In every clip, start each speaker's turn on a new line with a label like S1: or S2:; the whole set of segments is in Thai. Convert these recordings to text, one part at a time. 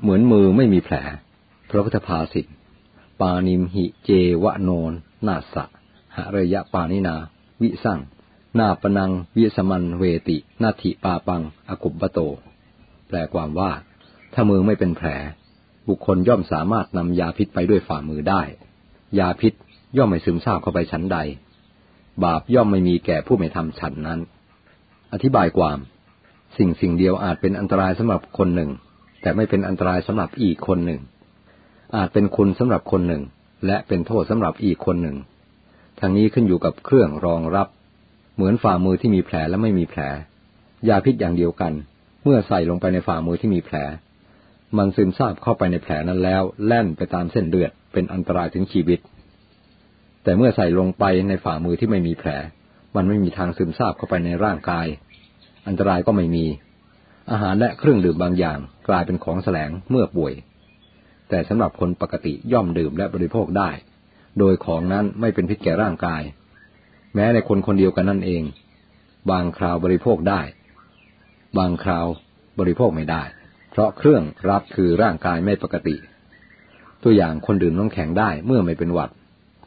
S1: เหมือนมือไม่มีแผล พระพุทธภาษิตปานิมหิเจวะโนนนาสะหะระยะปานินา วิสั่งนาปนังวิสมันเวตินาทิปาปังอกุบบโต แปลความว่า ถ้ามือไม่เป็นแผล บุคคลย่อมสามารถนำยาพิษไปด้วยฝ่ามือได้ ยาพิษย่อมไม่ซึมซาบเข้าไปชั้นใด บาปย่อมไม่มีแก่ผู้ไม่ทำฉันนั้น อธิบายความ สิ่งสิ่งเดียวอาจเป็นอันตรายสำหรับคนหนึ่ง แต่ไม่เป็นอันตรายสำหรับอีกคนหนึ่ง อาจเป็นคุณสำหรับคนหนึ่ง และเป็นโทษสำหรับอีกคนหนึ่งทั้งนี้ขึ้นอยู่กับเครื่องรองรับ เหมือนฝ่ามือที่มีแผลและไม่มีแผล ยาพิษอย่างเดียวกัน เมื่อใส่ลงไปในฝ่ามือที่มีแผล มันซึมซาบเข้าไปในแผลนั้นแล้ว แล่นไปตามเส้นเลือดเป็นอันตรายถึงชีวิต แต่เมื่อใส่ลงไปในฝ่ามือที่ไม่มีแผล มันไม่มีทางซึมซาบเข้าไปในร่างกาย อันตรายก็ไม่มี อาหารและเครื่องดื่มบางอย่างกลายเป็นของแสลงเมื่อป่วย แต่สำหรับคนปกติย่อมดื่มและบริโภคได้ โดยของนั้นไม่เป็นพิษแก่ร่างกาย แม้ในคนคนเดียวกันนั่นเอง บางคราวบริโภคได้ บางคราวบริโภคไม่ได้ เพราะเครื่องรับคือร่างกายไม่ปกติ ตัวอย่างคนดื่มน้ำแข็งได้เมื่อไม่เป็นหวัด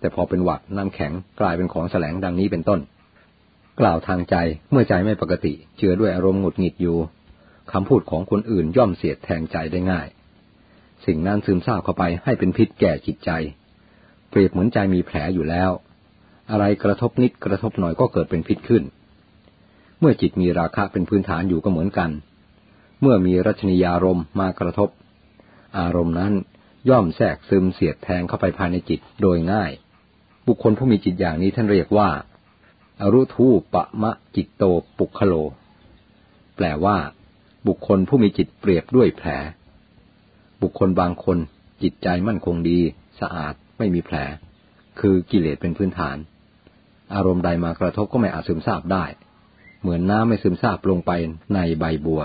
S1: แต่พอเป็นหวัดน้ำแข็งกลายเป็นของแสลงดังนี้เป็นต้น กล่าวทางใจเมื่อใจไม่ปกติ เจือด้วยอารมณ์หงุดหงิดอยู่ คำพูดของคนอื่นย่อมเสียดแทงใจได้ง่าย สิ่งนั้นซึมซาบเข้าไปให้เป็นพิษแก่จิตใจ เปรียบเหมือนใจมีแผลอยู่แล้ว อะไรกระทบนิดกระทบหน่อยก็เกิดเป็นพิษขึ้น เมื่อจิตมีราคะเป็นพื้นฐานอยู่ก็เหมือนกัน เมื่อมีรัชนียารมมากระทบ อารมณ์นั้นย่อมแทรกซึมเสียดแทงเข้าไปภายในจิตโดยง่าย บุคคลผู้มีจิตอย่างนี้ท่านเรียกว่าอรุทูปะมะจิตโตปุคโล แปลว่า บุคคลผู้มีจิตเปรียบด้วยแผล บุคคลบางคนจิตใจมั่นคงดี สะอาดไม่มีแผล คือกิเลสเป็นพื้นฐาน อารมณ์ใดมากระทบก็ไม่อาจซึมซาบได้ เหมือนน้ำไม่ซึมซาบลงไปในใบบัว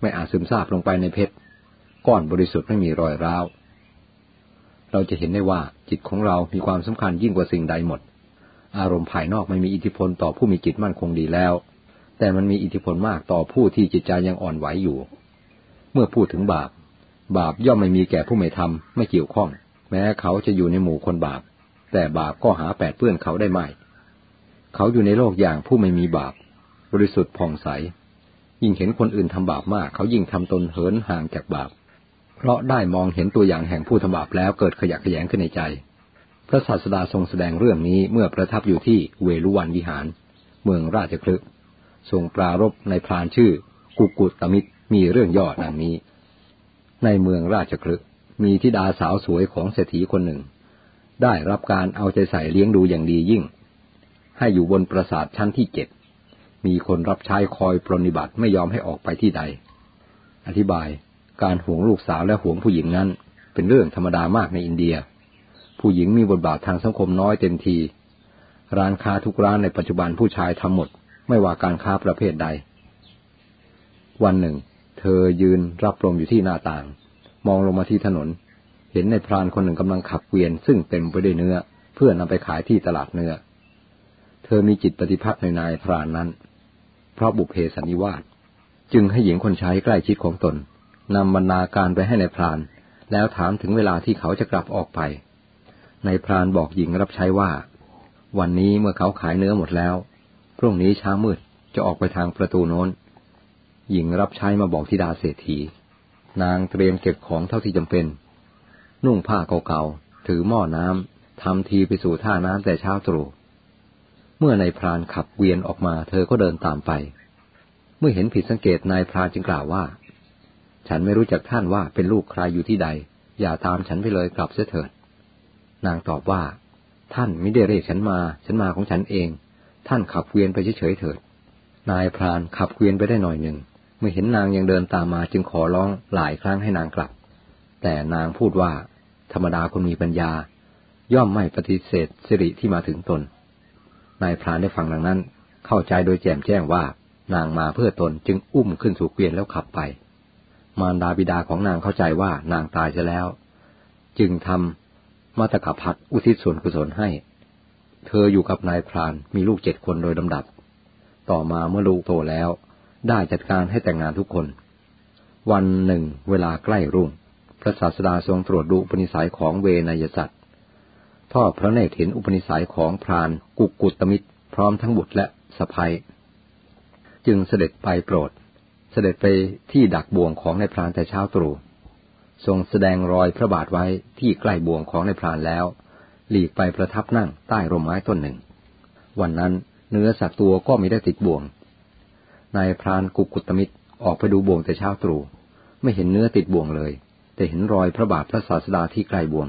S1: ไม่อาจซึมซาบลงไปในเพชรก้อนบริสุทธิ์ไม่มีรอยร้าว เราจะเห็นได้ว่าจิตของเรามีความสำคัญยิ่งกว่าสิ่งใดหมด อารมณ์ภายนอกไม่มีอิทธิพลต่อผู้มีจิตมั่นคงดีแล้ว แต่มันมีอิทธิพลมากต่อผู้ที่จิตใจยังอ่อนไหวอยู่ เมื่อพูดถึงบาป บาปย่อมไม่มีแก่ผู้ไม่ทำไม่เกี่ยวข้อง แม้เขาจะอยู่ในหมู่คนบาป แต่บาปก็หาแปดเปื้อนเขาได้ไม่ เขาอยู่ในโลกอย่างผู้ไม่มีบาป บริสุทธิ์ผ่องใส ยิ่งเห็นคนอื่นทำบาปมาก เขายิ่งทำตนเหินห่างจากบาป เพราะได้มองเห็นตัวอย่างแห่งผู้ทำบาปแล้วเกิดขยะขยงขึ้นในใจ พระศาสดาทรงแสดงเรื่องนี้เมื่อประทับอยู่ที่เวลุวันวิหาร เมืองราชคลึก ทรงปรารบในพรานชื่อ กุกุตมิตรมีเรื่องย่อดังนี้ ในเมืองราชคลึมีธิดาสาวสวยของเศรษฐีคนหนึ่ง ได้รับการเอาใจใส่เลี้ยงดูอย่างดียิ่ง ให้อยู่บนปราสาทชั้นที่เจ็ดมีคนรับใช้คอยปรนิบัติไม่ยอมให้ออกไปที่ใด อธิบายการห่วงลูกสาวและห่วงผู้หญิงนั้น เป็นเรื่องธรรมดามากในอินเดีย ผู้หญิงมีบทบาททางสังคมน้อยเต็มที ร้านค้าทุกร้านในปัจจุบันผู้ชายทำหมด ไม่ว่าการค้าประเภทใด วันหนึ่ง เธอยืนรับลมอยู่ที่หน้าต่าง มองลงมาที่ถนน เห็นในพรานคนหนึ่งกำลังขับเกวียน ซึ่งเต็มไปด้วยเนื้อ เพื่อนำไปขายที่ตลาดเนื้อ เธอมีจิตปฏิพัทธ์ในนายพรานนั้น เพราะบุพเพสันนิวาสจึงให้หญิงคนใช้ใกล้ชิดของตนนำบรรณาการไปให้ในพราน แล้วถามถึงเวลาที่เขาจะกลับออกไป ในพรานบอกหญิงรับใช้ว่า วันนี้เมื่อเขาขายเนื้อหมดแล้ว พรุ่งนี้เช้ามืดจะออกไปทางประตูโน้น หญิงรับใช้มาบอกธิดาเศรษฐี นางเตรียมเก็บของเท่าที่จำเป็น นุ่งผ้าเก่าๆ ถือหม้อน้ำทำทีไปสู่ท่าน้ำแต่เช้าตรู่เมื่อในพรานขับเวียนออกมาเธอก็เดินตามไป เมื่อเห็นผิดสังเกตนายพรานจึงกล่าวว่า ฉันไม่รู้จักท่านว่าเป็นลูกใครอยู่ที่ใด อย่าตามฉันไปเลยกลับเสียเถิด นางตอบว่า ท่านไม่ได้เรียกฉันมา ฉันมาของฉันเอง ท่านขับเกวียนไปเฉยๆเถิด นายพรานขับเกวียนไปได้หน่อยหนึ่ง เมื่อเห็นนางยังเดินตามมาจึงขอร้องหลายครั้งให้นางกลับ แต่นางพูดว่า ธรรมดาคนมีปัญญา ย่อมไม่ปฏิเสธสิริที่มาถึงตน นายพรานได้ฟังดังนั้น เข้าใจโดยแจ่มแจ้งว่า นางมาเพื่อตนจึงอุ้มขึ้นสู่เกวียนแล้วขับไป มารดาบิดาของนางเข้าใจว่านางตายจะแล้ว จึงทำมาตกพัดอุทิศส่วนกุศลให้ เธออยู่กับนายพรานมีลูกเจ็ดคนโดยลำดับ ต่อมาเมื่อลูกโตแล้ว ได้จัดการให้แต่งงานทุกคน วันหนึ่ง เวลาใกล้รุ่ง พระศาสดาทรงตรวจดูอุปนิสัยของเวนยสัตว์ทอดพระเนตรเห็นอุปนิสัยของพรานกุกกุตมิตร พร้อมทั้งบุตรและสะพายจึงเสด็จไปโปรด เสด็จไปที่ดักบ่วงของในพรานแต่เช้าตรู่ทรงแสดงรอยพระบาทไว้ที่ใกล้บ่วงของในพรานแล้ว หลีกไปประทับนั่งใต้ร่มไม้ต้นหนึ่ง วันนั้นเนื้อสัตว์ตัวก็ไม่ได้ติดบ่วง นายพรานกุกุตมิตรออกไปดูบ่วงแต่เช้าตรู่ไม่เห็นเนื้อติดบ่วงเลย แต่เห็นรอยพระบาทพระศาสดาที่ใกล้บ่วง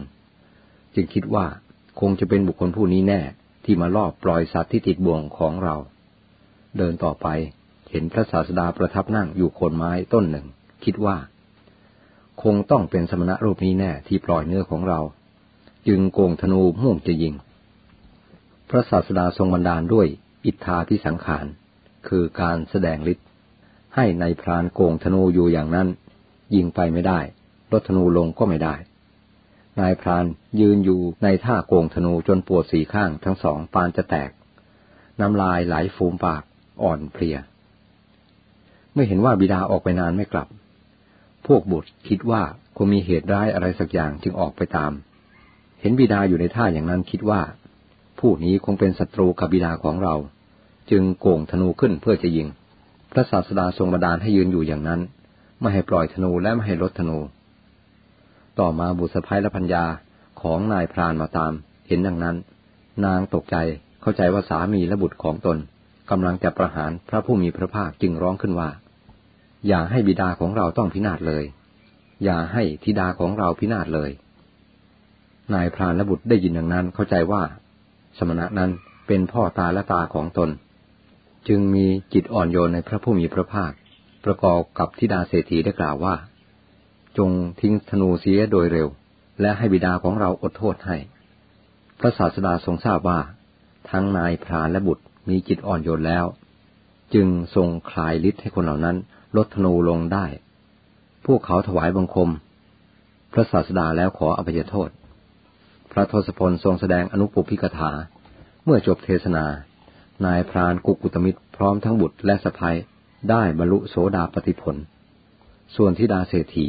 S1: จึงคิดว่าคงจะเป็นบุคคลผู้นี้แน่ที่มาลอบปล่อยสัตว์ที่ติดบ่วงของเรา เดินต่อไปเห็นพระศาสดาประทับนั่งอยู่โคนไม้ต้นหนึ่ง คิดว่า คงต้องเป็นสมณะรูปนี้แน่ที่ปล่อยเนื้อของเรา จึงโกงธนูมุ่งจะยิง พระศาสดาทรงบันดาลด้วยอิทธาพิสังขาร คือการแสดงฤทธิ์ให้ในพรานโกงธนูอยู่อย่างนั้น ยิงไปไม่ได้ลดธนูลงก็ไม่ได้ นายพรานยืนอยู่ในท่าโกงธนูจนปวดสีข้างทั้งสองปานจะแตก น้ำลายไหลฟูมปากอ่อนเพลียไม่เห็นว่าบิดาออกไปนานไม่กลับ พวกบุตรคิดว่าคงมีเหตุร้ายอะไรสักอย่างจึงออกไปตาม เห็นบิดาอยู่ในท่าอย่างนั้นคิดว่า ผู้นี้คงเป็นศัตรูกับบิดาของเรา จึงโก่งธนูขึ้นเพื่อจะยิง พระศาสดาทรงบันดาลให้ยืนอยู่อย่างนั้น ไม่ให้ปล่อยธนูและไม่ให้ลดธนู ต่อมาบุตรสะพ้ายและพัญญาของนายพรานมาตาม เห็นดังนั้น นางตกใจเข้าใจว่าสามีและบุตรของตนกำลังจะประหารพระผู้มีพระภาคจึงร้องขึ้นว่า อย่าให้บิดาของเราต้องพินาศเลย อย่าให้ธิดาของเราพินาศเลย นายพรานและบุตรได้ยินอย่างนั้นเข้าใจว่า สมณะนั้นเป็นพ่อตาและตาของตน จึงมีจิตอ่อนโยนในพระผู้มีพระภาค ประกอบกับธิดาเศรษฐีได้กล่าวว่า จงทิ้งธนูเสียโดยเร็ว และให้บิดาของเราอดโทษให้ พระศาสดาทรงทราบว่า ทั้งนายพรานและบุตรมีจิตอ่อนโยนแล้ว จึงทรงคลายฤทธิ์ให้คนเหล่านั้นลดธนูลงได้ พวกเขาถวายบังคม พระศาสดาแล้วขออภัยโทษ ระทศพลทรงแสดงอนุปุพิกถา เมื่อจบเทศนา นายพรานกุกุตมิตรพร้อมทั้งบุตรและสะพ้ยได้บรรลุโสดาปติผล ส่วนทิดาเศรษฐี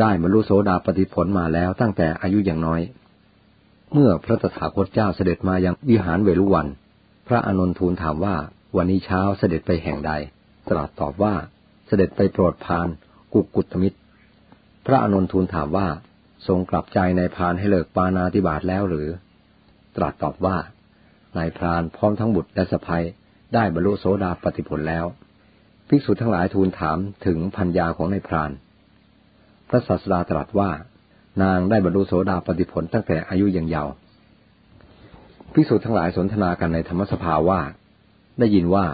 S1: ได้บรรลุโสดาปติผลมาแล้วตั้งแต่อายุอย่างน้อย เมื่อพระตถาคตเจ้าเสด็จมายังวิหารเวลุวัน พระอนุนทูลถามว่าวันนี้เช้าเสด็จไปแห่งใด ตรัสตอบว่าเสด็จไปโปรดพานกุกุตมิตร พระอนุนทูลถามว่า ทรงกลับใจในพานให้เลิกปานาติบาตแล้วหรือ ตรัสตอบว่านายพรานพร้อมทั้งบุตรและสะพายได้บรรลุโสดาปฏิผลแล้ว ภิกษุทั้งหลายทูลถามถึงพัญญาของนายพราน พระศาสดาตรัสว่า นางได้บรรลุโสดาปฏิผลตั้งแต่อายุยังเยาว์ภิกษุทั้งหลายสนทนากันในธรรมสภาว่า ได้ยินว่า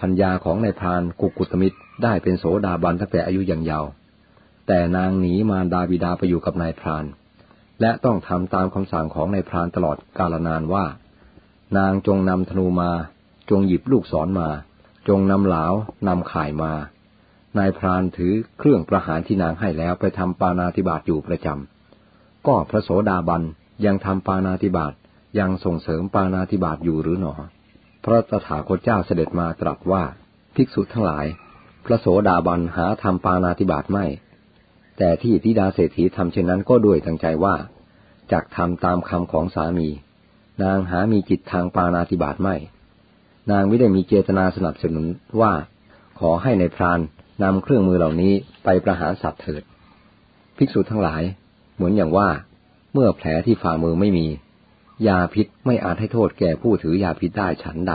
S1: พัญญาของนายพรานกุกุตมิตรได้เป็นโสดาบันตั้งแต่อายุยังเยาว์ แต่นางหนีมารดาบิดาไปอยู่กับนายพราน และต้องทำตามคำสั่งของนายพรานตลอดกาลนานว่า นางจงนำธนูมา จงหยิบลูกศรมา จงนำเหลานำข่ายมา นายพรานถือเครื่องประหารที่นางให้แล้วไปทำปานาติบาตอยู่ประจำก็พระโสดาบันยังทำปานาติบาตยังส่งเสริมปานาติบาตอยู่หรือหนอ พระตถาคตเจ้าเสด็จมาตรัสว่า ภิกษุทั้งหลาย พระโสดาบันหาทำปานาติบาตไม่ แต่ที่ทิดาเศรษฐีทำเช่นนั้นก็ด้วยตั้งใจว่าจากทำตามคำของสามี นางหามีจิตทางปานาติบาตไม่ นางไม่ได้มีเจตนาสนับสนุนว่า ขอให้ในพรานนำเครื่องมือเหล่านี้ไปประหารสัตว์เถิด ภิกษุทั้งหลาย เหมือนอย่างว่า เมื่อแผลที่ฝ่ามือไม่มี ยาพิษไม่อาจให้โทษแก่ผู้ถือยาพิษได้ฉันใด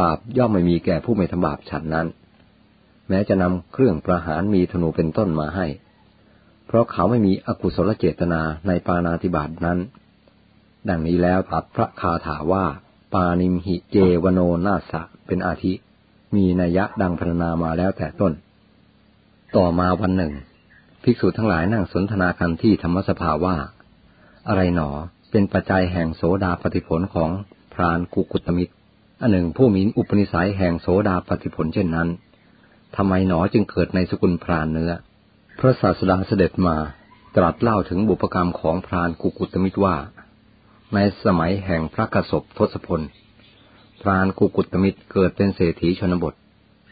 S1: บาปย่อมไม่มีแก่ผู้ไม่ทำบาปฉันนั้น แม้จะนำเครื่องประหารมีธนูเป็นต้นมาให้ ราะเขาไม่มีอกุศลเจตนาในปานาติบาตนั้น ดังนี้แล้วตัดพระคาถาว่า ปานิมหิเจวโนนาสะเป็นอาทิ มีนัยะดังพรรณนามาแล้วแต่ต้น ต่อมาวันหนึ่ง ภิกษุทั้งหลายนั่งสนทนากันที่ธรรมสภาว่า อะไรหนอเป็นปัจจัยแห่งโสดาปฏิผลของพรานกุกุตมิตรอันหนึ่งผู้มีอุปนิสัยแห่งโสดาปฏิผลเช่นนั้นทำไมหนอจึงเกิดในสกุลพรานเนื้อ พระศาสดาเสด็จมาตรัสเล่าถึงบุพกรรมของพรานกุกุตมิตรว่า ในสมัยแห่งพระกสบทศพล พรานกุกุตมิตรเกิดเป็นเศรษฐีชนบท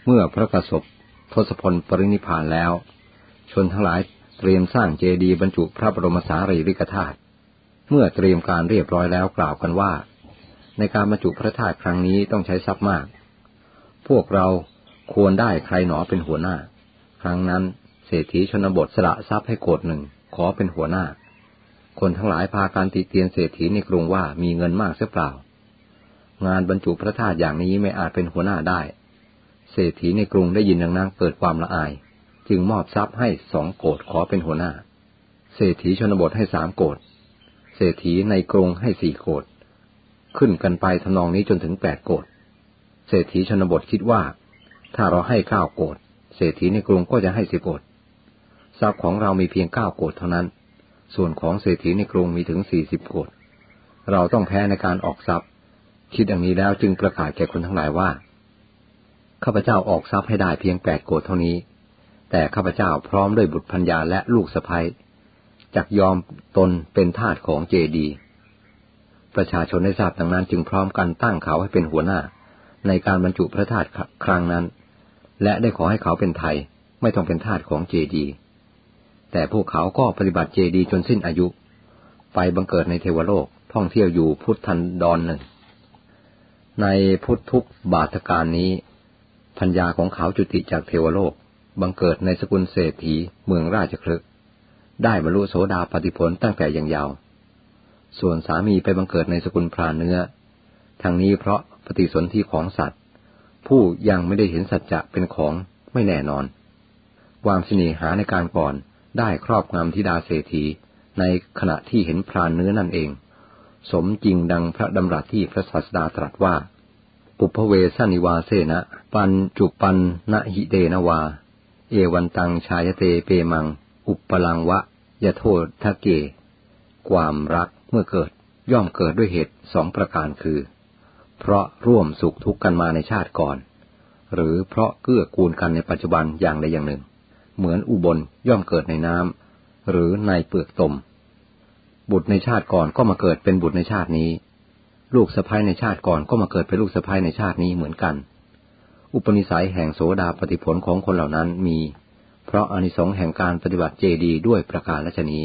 S1: เมื่อพระกสบทศพลปรินิพานแล้ว ชนทั้งหลายเตรียมสร้างเจดีย์บรรจุพระบรมสารีริกธาตุเมื่อเตรียมการเรียบร้อยแล้วกล่าวกันว่า ในการบรรจุพระธาตุครั้งนี้ต้องใช้ทรัพย์มาก พวกเราควรได้ใครหนอเป็นหัวหน้า ครั้งนั้น เศรษฐีชนบทสละทรัพย์ให้โกดหนึ่งขอเป็นหัวหน้า คนทั้งหลายพาการติเตียนเศรษฐีในกรุงว่ามีเงินมากเสียเปล่า งานบรรจุพระธาตุอย่างนี้ไม่อาจเป็นหัวหน้าได้ เศรษฐีในกรุงได้ยินดังนั้นเกิดความละอาย จึงมอบทรัพย์ให้สองโกดขอเป็นหัวหน้า เศรษฐีชนบทให้สามโกดเศรษฐีในกรุงให้สี่โกดขึ้นกันไปทำนองนี้จนถึงแปดโกดเศรษฐีชนบทคิดว่า ถ้าเราให้เก้าโกดเศรษฐีในกรุงก็จะให้สิบโกด ทรัพย์ของเรามีเพียงเก้าโกดเท่านั้น ส่วนของเศรษฐีในกรุงมีถึงสี่สิบโกดเราต้องแพ้ในการออกทรัพย์ คิดอย่างนี้แล้วจึงประกาศแก่คนทั้งหลายว่า ข้าพเจ้าออกทรัพย์ให้ได้เพียงแปดโกดเท่านี้ แต่ข้าพเจ้าพร้อมด้วยบุตรพัญญาและลูกสะใภ้จักยอมตนเป็นทาสของเจดี ประชาชนได้ทราบดังนั้นจึงพร้อมกันตั้งเขาให้เป็นหัวหน้า ในการบรรจุพระธาตุครั้งนั้น และได้ขอให้เขาเป็นไทย ไม่ต้องเป็นทาสของเจดี แต่พวกเขาก็ปฏิบัติเจดีจนสิ้นอายุ ไปบังเกิดในเทวโลกท่องเที่ยวอยู่พุทธันดรหนึ่ง ในพุทธุกบาทการนี้ พัญญาของเขาจุติจากเทวโลก บังเกิดในสกุลเศรษฐีเมืองราชคลึกได้บรรลุโสดาปฏิผลตั้งแต่ยังยาว ส่วนสามีไปบังเกิดในสกุลพรานเนื้อ ทางนี้เพราะปฏิสนธิของสัตว์ ผู้ยังไม่ได้เห็นสัจจะเป็นของไม่แน่นอน ความเสนีหาในการก่อน ได้ครอบงำธิดาเศรษฐีในขณะที่เห็นพรานเนื้อนั่นเอง สมจริงดังพระดำรัสที่พระศาสดาตรัสว่า ปุพเวสนิวาเซนะ ปันจุปันนะหิเดนวา เอวันตังชายเตเปมัง อุปปลังวะยะโทษทะเก ความรักเมื่อเกิดย่อมเกิดด้วยเหตุสองประการคือ เพราะร่วมสุขทุกข์กันมาในชาติก่อน หรือเพราะเกื้อกูลกันในปัจจุบันอย่างใดอย่างหนึ่ง เหมือนอุบลย่อมเกิดในน้ำหรือในเปลือกตม บุตรในชาติก่อนก็มาเกิดเป็นบุตรในชาตินี้ ลูกสะพ้ยในชาติก่อนก็มาเกิดเป็นลูกสะพ้ยในชาตินี้เหมือนกัน อุปนิสัยแห่งโสดาปฏิผลของคนเหล่านั้นมี เพราะอนิสงส์แห่งการปฏิบัติเจดีด้วยประการละชนี้